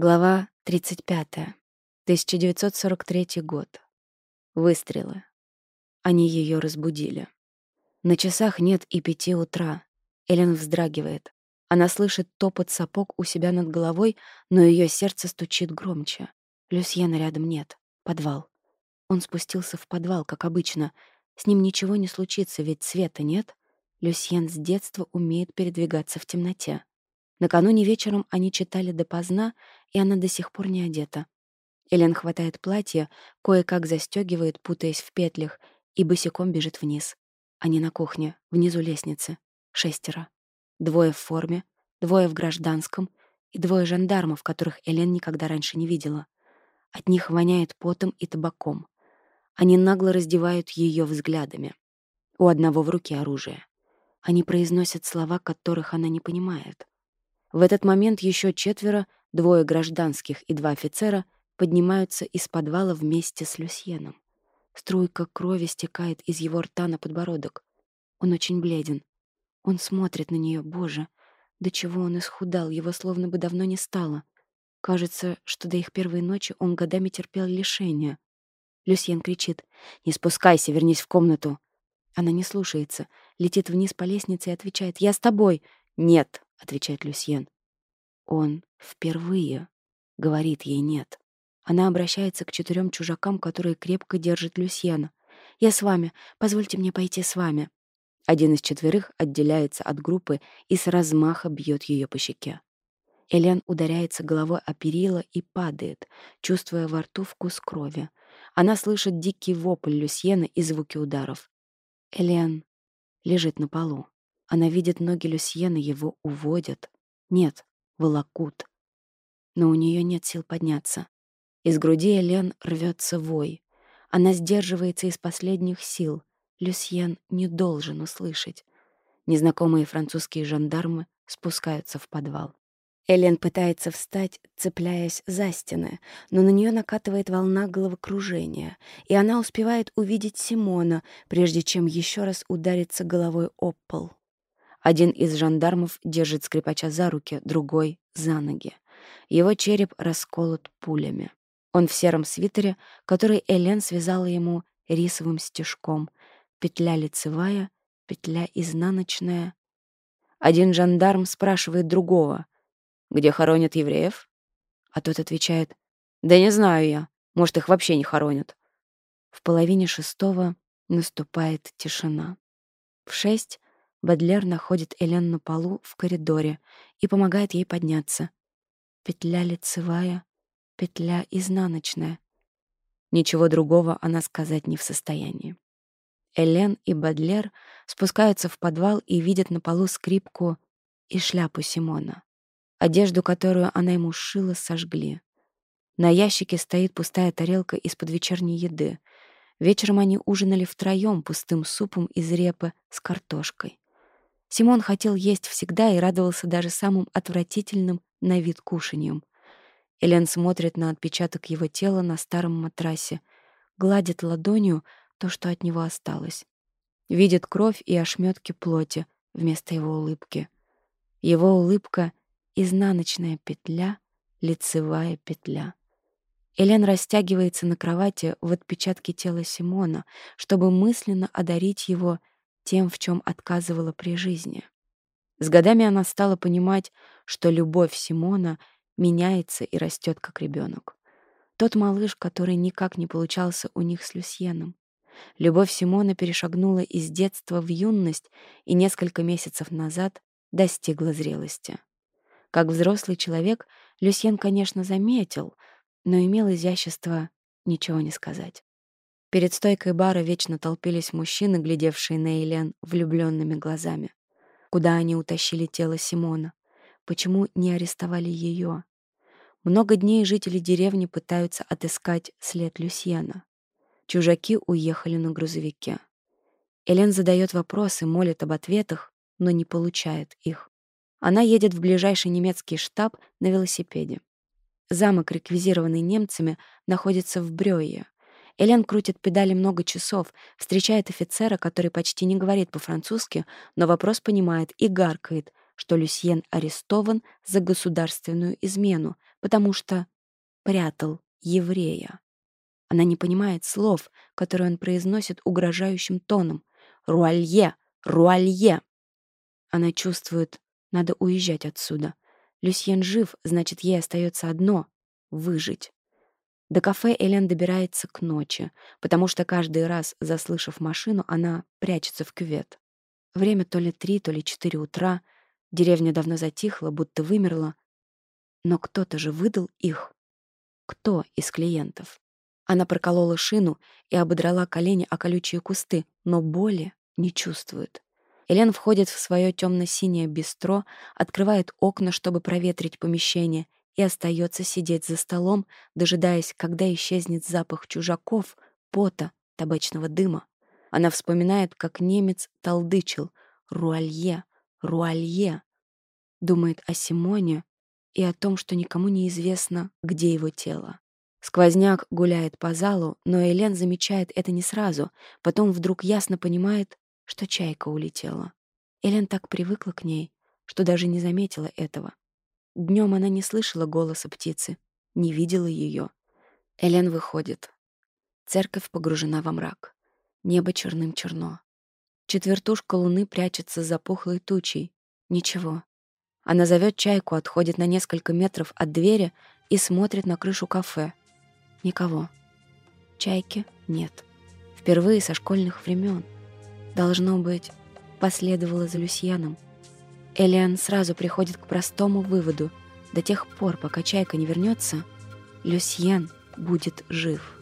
Глава 35. 1943 год. Выстрелы. Они ее разбудили. На часах нет и пяти утра. Элен вздрагивает. Она слышит топот сапог у себя над головой, но ее сердце стучит громче. Люсьена рядом нет. Подвал. Он спустился в подвал, как обычно. С ним ничего не случится, ведь света нет. Люсьен с детства умеет передвигаться в темноте. Накануне вечером они читали допоздна, и она до сих пор не одета. Элен хватает платье, кое-как застегивает, путаясь в петлях, и босиком бежит вниз. Они на кухне, внизу лестницы. Шестеро. Двое в форме, двое в гражданском и двое жандармов, которых Элен никогда раньше не видела. От них воняет потом и табаком. Они нагло раздевают ее взглядами. У одного в руке оружие. Они произносят слова, которых она не понимает. В этот момент еще четверо, двое гражданских и два офицера, поднимаются из подвала вместе с Люсьеном. Струйка крови стекает из его рта на подбородок. Он очень бледен. Он смотрит на нее, боже, до чего он исхудал, его словно бы давно не стало. Кажется, что до их первой ночи он годами терпел лишения. Люсьен кричит «Не спускайся, вернись в комнату!» Она не слушается, летит вниз по лестнице и отвечает «Я с тобой!» «Нет!» отвечает Люсьен. Он впервые говорит ей «нет». Она обращается к четырем чужакам, которые крепко держат Люсьена. «Я с вами. Позвольте мне пойти с вами». Один из четверых отделяется от группы и с размаха бьет ее по щеке. Элен ударяется головой о перила и падает, чувствуя во рту вкус крови. Она слышит дикий вопль Люсьена и звуки ударов. Элен лежит на полу. Она видит ноги Люсьена, его уводят. Нет, волокут. Но у нее нет сил подняться. Из груди Элен рвется вой. Она сдерживается из последних сил. Люсьен не должен услышать. Незнакомые французские жандармы спускаются в подвал. Элен пытается встать, цепляясь за стены, но на нее накатывает волна головокружения, и она успевает увидеть Симона, прежде чем еще раз ударится головой об пол. Один из жандармов держит скрипача за руки, другой — за ноги. Его череп расколот пулями. Он в сером свитере, который Элен связала ему рисовым стежком. Петля лицевая, петля изнаночная. Один жандарм спрашивает другого, где хоронят евреев? А тот отвечает, да не знаю я, может, их вообще не хоронят. В половине шестого наступает тишина. В шесть Бадлер находит Элен на полу в коридоре и помогает ей подняться. Петля лицевая, петля изнаночная. Ничего другого она сказать не в состоянии. Элен и Бадлер спускаются в подвал и видят на полу скрипку и шляпу Симона. Одежду, которую она ему шила, сожгли. На ящике стоит пустая тарелка из-под вечерней еды. Вечером они ужинали втроем пустым супом из репы с картошкой. Симон хотел есть всегда и радовался даже самым отвратительным на вид кушаньем. Элен смотрит на отпечаток его тела на старом матрасе, гладит ладонью то, что от него осталось. Видит кровь и ошметки плоти вместо его улыбки. Его улыбка — изнаночная петля, лицевая петля. Элен растягивается на кровати в отпечатке тела Симона, чтобы мысленно одарить его тем, в чем отказывала при жизни. С годами она стала понимать, что любовь Симона меняется и растет как ребенок. Тот малыш, который никак не получался у них с Люсьеном. Любовь Симона перешагнула из детства в юность и несколько месяцев назад достигла зрелости. Как взрослый человек, Люсьен, конечно, заметил, но имел изящество ничего не сказать. Перед стойкой бара вечно толпились мужчины, глядевшие на Элен влюбленными глазами. Куда они утащили тело Симона? Почему не арестовали ее? Много дней жители деревни пытаются отыскать след Люсьена. Чужаки уехали на грузовике. Элен задает вопросы, молит об ответах, но не получает их. Она едет в ближайший немецкий штаб на велосипеде. Замок, реквизированный немцами, находится в Брёе, Элен крутит педали много часов, встречает офицера, который почти не говорит по-французски, но вопрос понимает и гаркает, что Люсьен арестован за государственную измену, потому что прятал еврея. Она не понимает слов, которые он произносит угрожающим тоном. «Руалье! Руалье!» Она чувствует, надо уезжать отсюда. Люсьен жив, значит, ей остается одно — выжить. До кафе Элен добирается к ночи, потому что каждый раз, заслышав машину, она прячется в кювет. Время то ли три, то ли четыре утра. Деревня давно затихла, будто вымерла. Но кто-то же выдал их. Кто из клиентов? Она проколола шину и ободрала колени о колючие кусты, но боли не чувствует. Элен входит в свое темно-синее бистро, открывает окна, чтобы проветрить помещение, и остается сидеть за столом, дожидаясь, когда исчезнет запах чужаков, пота, табачного дыма. Она вспоминает, как немец толдычил «Руалье, Руалье». Думает о Симоне и о том, что никому не известно, где его тело. Сквозняк гуляет по залу, но Элен замечает это не сразу, потом вдруг ясно понимает, что чайка улетела. Элен так привыкла к ней, что даже не заметила этого. Днем она не слышала голоса птицы, не видела ее. Элен выходит. Церковь погружена во мрак. Небо черным черно. Четвертушка луны прячется за пухлой тучей. Ничего. Она зовет чайку, отходит на несколько метров от двери и смотрит на крышу кафе. Никого. Чайки нет. Впервые со школьных времен. Должно быть, последовала за Люсьяном — Элиан сразу приходит к простому выводу. До тех пор, пока Чайка не вернется, Люсьен будет жив».